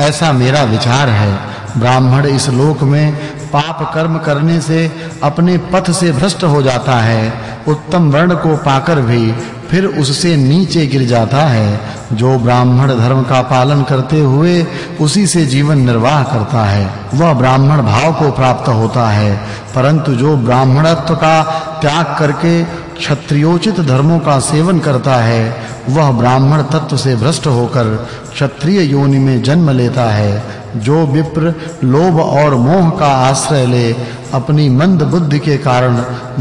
ऐसा मेरा विचार है। ब्राह्मण इस लोक में पाप कर्म करने से अपने पथ से भ्रष्ट हो जाता है। उत्तम वर्ण को पाकर भी फिर उससे नीचे गिर जाता है। जो ब्राह्मण धर्म का पालन करते हुए उसी से जीवन निर्वाह करता है। वह ब्राह्मण भाव को प्राप्त होता है। परंतु जो ब्राह्मणत्व का त्याग करके क्षत्रियोचित धर्मों का सेवन करता है वह ब्राह्मण तत्व से भ्रष्ट होकर क्षत्रिय योनि में जन्म लेता है, जो विप्र, लोभ और मोह का आश्रय ले, अपनी मंद बुद्धि के कारण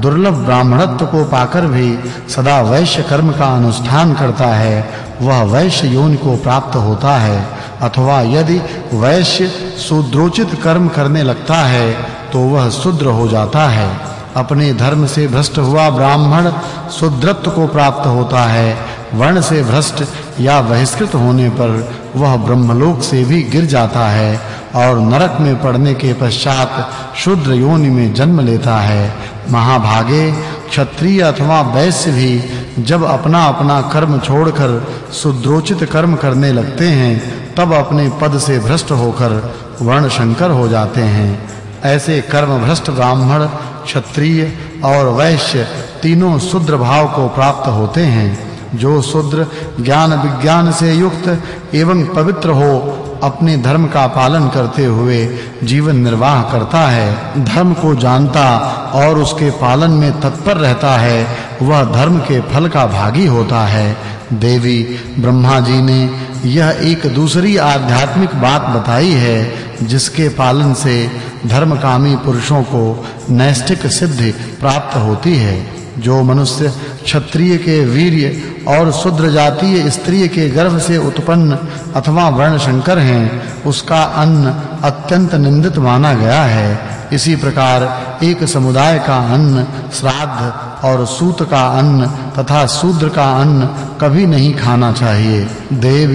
दुर्लभ ब्राह्मणत्व को पाकर भी सदा वैश्य कर्म का अनुष्ठान करता है, वह वैश्य योनि को प्राप्त होता है। अथवा यदि वैश्य शूद्रोचित कर्म करने लगता है तो वह शूद्र हो जाता है। अपने धर्म से भ्रष्ट हुआ ब्राह्मण शूद्रत्व को प्राप्त होता है। वर्ण से भ्रष्ट या बहिष्कृत होने पर वह ब्रह्मलोक से भी गिर जाता है और नरक में पड़ने के पश्चात शूद्र योनि में जन्म लेता है। महाभागे क्षत्रिय अथवा वैश्य भी जब अपना-अपना कर्म छोड़कर शूद्रोचित कर्म करने लगते हैं, तब अपने पद से भ्रष्ट होकर वर्ण शंकर हो जाते हैं। ऐसे कर्म भ्रष्ट ब्राह्मण, क्षत्रिय और वैश्य तीनों शूद्र भाव को प्राप्त होते हैं। जो शूद्र ज्ञान विज्ञान से युक्त एवं पवित्र हो, अपने धर्म का पालन करते हुए जीवन निर्वाह करता है। धर्म को जानता और उसके पालन में तत्पर रहता है, वह धर्म के फल का भागी होता है। देवी ब्रह्मा जी ने यह एक दूसरी आध्यात्मिक बात बताई है जिसके पालन से धर्मकामी पुरुषों को नैष्ठिक सिद्धि प्राप्त होती है, जो मनुष्य क्षत्रिय के वीर्य और शूद्र जातीय स्त्री के गर्भ से उत्पन्न अथवा वर्ण शंकर हैं, उसका अन्न अत्यंत निंदित माना गया है। इसी प्रकार एक समुदाय का अन्न श्राद्ध और सूत का अन्न तथा शूद्र का अन्न कभी नहीं खाना चाहिए। देव,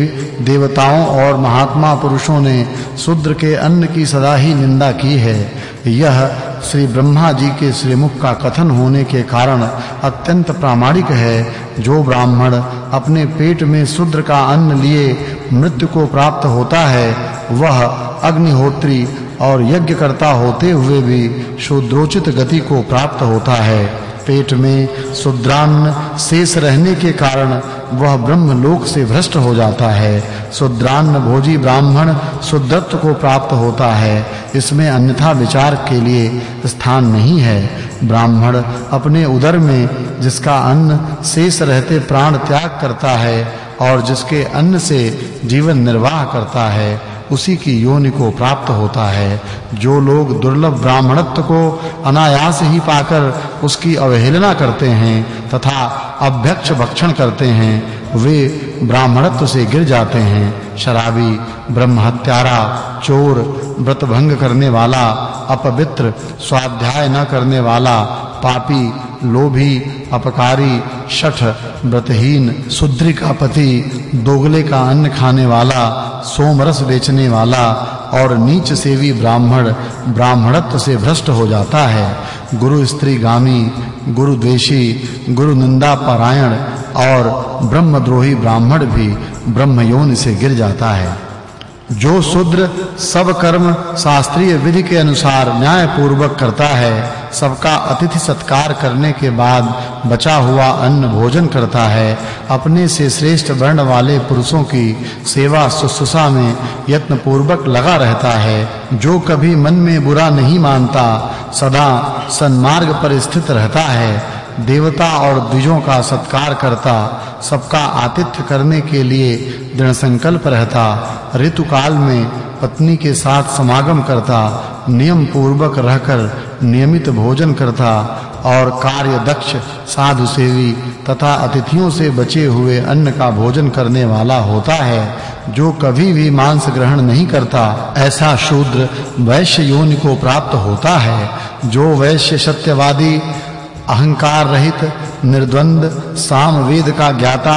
देवताओं और महात्मा पुरुषों ने शूद्र के अन्न की सदा ही निंदा की है। यह श्री ब्रह्मा जी के श्रीमुख का कथन होने के कारण अत्यंत प्रामाणिक है। जो ब्राह्मण अपने पेट में शूद्र का अन्न लिए मृत्यु को प्राप्त होता है, वह अग्निहोत्री और यज्ञ करता होते हुए भी शूद्रोचित गति को प्राप्त होता है। पेट में शुद्रान्न शेष रहने के कारण वह ब्रह्म लोक से भ्रष्ट हो जाता है। शुद्रान्न भोजी ब्राह्मण शुद्धत्व को प्राप्त होता है। इसमें अन्यथा विचार के लिए स्थान नहीं है। ब्राह्मण अपने उदर में जिसका अन्न शेष रहते प्राण त्याग करता है और जिसके अन्न से जीवन निर्वाह करता है उसी की योनि को प्राप्त होता है। जो लोग दुर्लभ ब्राह्मणत्व को अनायास ही पाकर उसकी अवहेलना करते हैं तथा अभ्यक्ष भक्षण करते हैं, वे ब्राह्मणत्व से गिर जाते हैं। शराबी, ब्रह्महत्यारा, चोर व्रत भंग करने वाला, अपवित्र, स्वाध्याय न करने वाला पापी, लोभी, अपकारी, शठ, व्रतहीन शुद्री का पति, दोगले का अन्न खाने वाला सोमरस बेचने वाला और नीच सेवी ब्राह्मण, ब्राह्मणत्व से भ्रष्ट हो जाता है। गुरु स्त्री गामी, गुरु द्वेषी, गुरु निंदा परायण और ब्रह्मद्रोही ब्राह्मण भी ब्रह्म योनि से गिर जाता है। जो शूद्र सब कर्म शास्त्रीय विधि के अनुसार न्याय पूर्वक करता है सबका अतिथि सत्कार करने के बाद बचा हुआ अन्न भोजन करता है। अपने से श्रेष्ठ वर्ण वाले पुरुषों की सेवा शुश्रूषा में यत्न पूर्वक लगा रहता है। जो कभी मन में बुरा नहीं मानता, सदा सन्मार्ग पर स्थित रहता है। देवता और द्विजों का सत्कार करता, सबका आतिथ्य करने के लिए दृढ़ संकल्प रहता। ऋतु काल में पत्नी के साथ समागम करता नियम पूर्वक रहकर नियमित भोजन करता और कार्य दक्ष साधु सेवी तथा अतिथियों से बचे हुए अन्न का भोजन करने वाला होता है, जो कभी भी मांस ग्रहण नहीं करता। ऐसा शूद्र वैश्य योनि को प्राप्त होता है, जो वैश्य सत्यवादी, अहंकार रहित, निर्द्वंद साम वेद का ज्ञाता,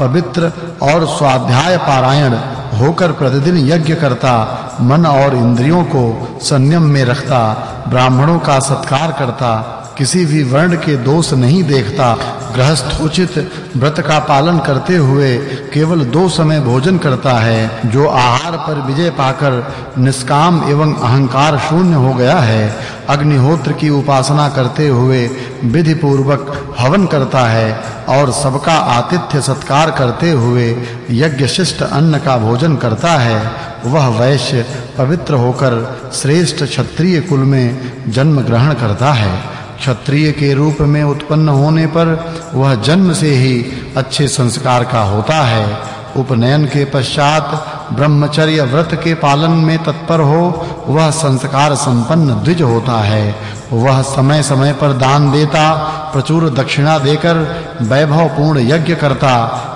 पवित्र और स्वाध्याय पारायण होकर प्रतिदिन यज्ञ करता, मन और इंद्रियों को संयम में रखता, ब्राह्मणों का सत्कार करता किसी भी वर्ण के दोष नहीं देखता, गृहस्थ उचित व्रत का पालन करते हुए केवल दो समय भोजन करता है, जो आहार पर विजय पाकर निष्काम एवं अहंकार शून्य हो गया है, अग्निहोत्र की उपासना करते हुए विधि पूर्वक हवन करता है और सबका आतिथ्य सत्कार करते हुए यज्ञ शिष्ट अन्न का भोजन करता है, वह वैश्य पवित्र होकर श्रेष्ठ क्षत्रिय कुल में जन्म ग्रहण करता है। क्षत्रिय के रूप में उत्पन्न होने पर वह जन्म से ही अच्छे संस्कार का होता है। उपनयन के पश्चात ब्रह्मचर्य व्रत के पालन में तत्पर हो वह संस्कार संपन्न द्विज होता है। वह समय समय पर दान देता, प्रचुर दक्षिणा देकर वैभव पूर्ण यज्ञ करता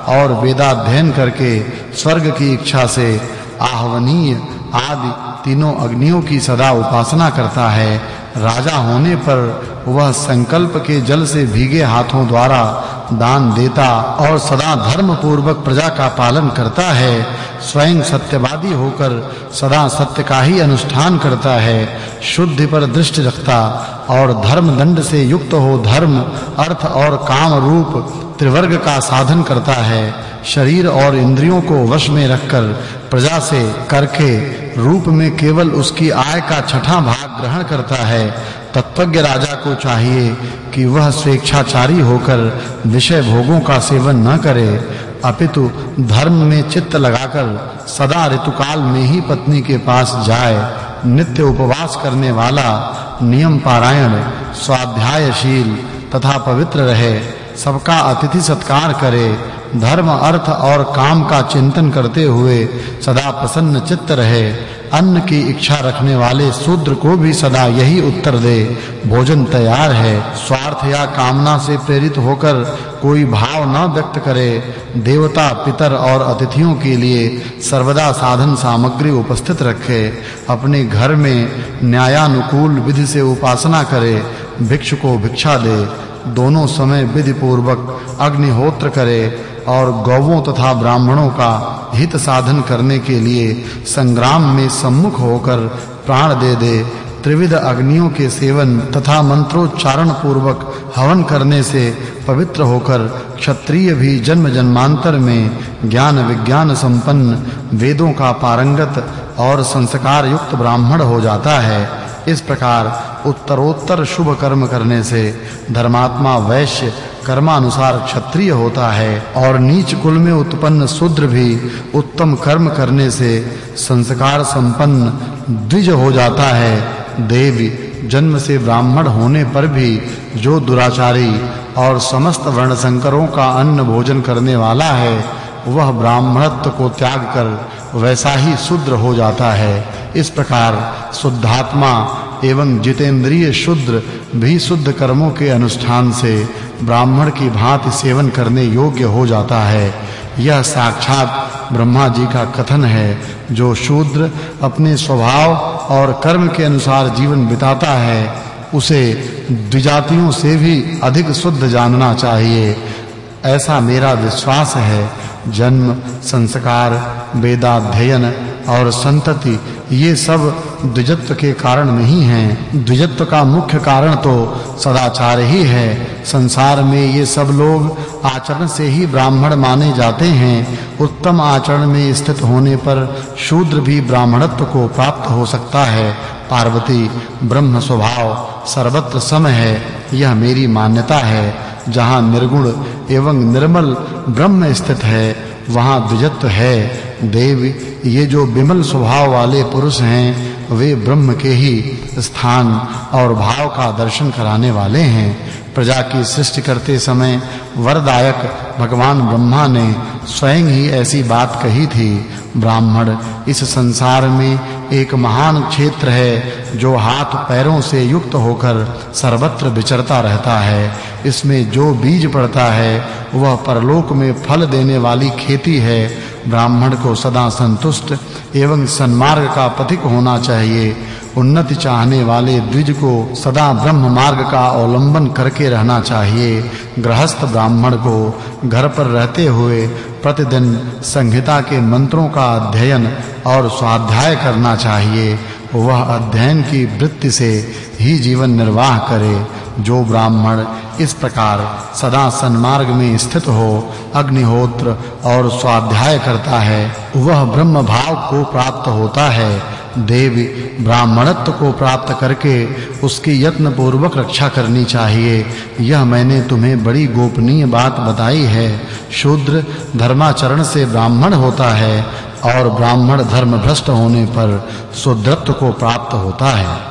और वेदाध्ययन करके स्वर्ग की इच्छा से आहवनीय आदि तीनों अग्नियों की सदा उपासना करता है। राजा होने पर वह संकल्प के जल से भीगे हाथों द्वारा दान देता और सदा धर्म पूर्वक प्रजा का पालन करता है, स्वयं सत्यवादी होकर सदा सत्य का ही अनुष्ठान करता है, शुद्धि पर दृष्टि रखता और धर्म दंड से युक्त हो धर्म, अर्थ और काम रूप त्रिवर्ग का साधन करता है, शरीर और इंद्रियों को वश में रखकर प्रजा से करके रूप में केवल उसकी आय का छठा भाग ग्रहण करता है तत्वज्ञ राजा को चाहिए कि वह स्वेच्छाचारी होकर विषय भोगों का सेवन न करे। अपितु धर्म में चित्त लगाकर सदा ऋतुकाल में ही पत्नी के पास जाए। नित्य उपवास करने वाला, नियम पारायण, स्वाध्यायशील तथा पवित्र रहे। सबका अतिथि सत्कार करे। धर्म, अर्थ और काम का चिंतन करते हुए सदा प्रसन्न चित्त रहे। अन्न की इच्छा रखने वाले शूद्र को भी सदा यही उत्तर दे। भोजन तैयार है। स्वार्थ या कामना से प्रेरित होकर कोई भाव न व्यक्त करे। देवता, पितर और अतिथियों के लिए सर्वदा साधन सामग्री उपस्थित रखे। अपने घर में न्यायानुकूल विधि से उपासना करे। भिक्षु को भिक्षा दे। दोनों समय विधि पूर्वक अग्निहोत्र करे। और गौवों तथा ब्राह्मणों का हित साधन करने के लिए संग्राम में सम्मुख होकर प्राण दे दे, त्रिविध अग्नियों के सेवन तथा मंत्रोच्चारण पूर्वक हवन करने से पवित्र होकर क्षत्रिय भी जन्म जन्मांतर में ज्ञान विज्ञान संपन्न, वेदों का पारंगत और संस्कार युक्त ब्राह्मण हो जाता है। इस प्रकार उत्तरोत्तर शुभ कर्म करने से धर्मात्मा वैश्य कर्मानुसार क्षत्रिय होता है और नीच कुल में उत्पन्न शूद्र भी उत्तम कर्म करने से संस्कार संपन्न द्विज हो जाता है। देवी जन्म से ब्राह्मण होने पर भी जो दुराचारी और समस्त वर्ण संकरों का अन्न भोजन करने वाला है, वह ब्राह्मणत्व को त्याग कर वैसा ही शूद्र हो जाता है। इस प्रकार शुद्धात्मा एवं जितेंद्रिय शूद्र भी शुद्ध कर्मों के अनुष्ठान से ब्राह्मण की भांति सेवन करने योग्य हो जाता है। यह साक्षात ब्रह्मा जी का कथन है, जो शूद्र अपने स्वभाव और कर्म के अनुसार जीवन बिताता है, उसे द्विजातियों से भी अधिक शुद्ध जानना चाहिए। ऐसा मेरा विश्वास है जन्म, संस्कार, वेदाध्ययन और संतति, ये सब द्विजत्व के कारण नहीं हैं। द्विजत्व का मुख्य कारण तो सदाचार ही है। संसार में ये सब लोग आचरण से ही ब्राह्मण माने जाते हैं। उत्तम आचरण में स्थित होने पर शूद्र भी ब्राह्मणत्व को प्राप्त हो सकता है। पार्वती, ब्रह्म स्वभाव सर्वत्र सम है। यह मेरी मान्यता है। जहाँ निर्गुण एवं निर्मल ब्रह्म स्थित है, वहाँ द्विजत्व है। देव, ये जो विमल स्वभाव वाले पुरुष हैं, वे ब्रह्म के ही स्थान और भाव का दर्शन कराने वाले हैं। प्रजा की सृष्टि करते समय वरदायक भगवान ब्रह्मा ने स्वयं ही ऐसी बात कही थी, ब्राह्मण, इस संसार में एक महान क्षेत्र है, जो हाथ पैरों से युक्त होकर सर्वत्र विचरता रहता है। इसमें जो बीज पड़ता है, वह परलोक में फल देने वाली खेती है। ब्राह्मण को सदा संतुष्ट एवं सन्मार्ग का पथिक होना चाहिए। उन्नति चाहने वाले द्विज को सदा ब्रह्म मार्ग का अवलंबन करके रहना चाहिए। गृहस्थ ब्राह्मण को घर पर रहते हुए प्रतिदिन संहिता के मंत्रों का अध्ययन और स्वाध्याय करना चाहिए। वह अध्ययन की वृत्ति से ही जीवन निर्वाह करे। जो ब्राह्मण इस प्रकार सदा सन्मार्ग में स्थित हो, अग्निहोत्र और स्वाध्याय करता है, वह ब्रह्म भाव को प्राप्त होता है, देवी ब्राह्मणत्व को प्राप्त करके उसकी यत्न पूर्वक रक्षा करनी चाहिए। यह मैंने तुम्हें बड़ी गोपनीय बात बताई है। शूद्र धर्माचरण से ब्राह्मण होता है और ब्राह्मण धर्म भ्रष्ट होने पर शूद्रत्व को प्राप्त होता है।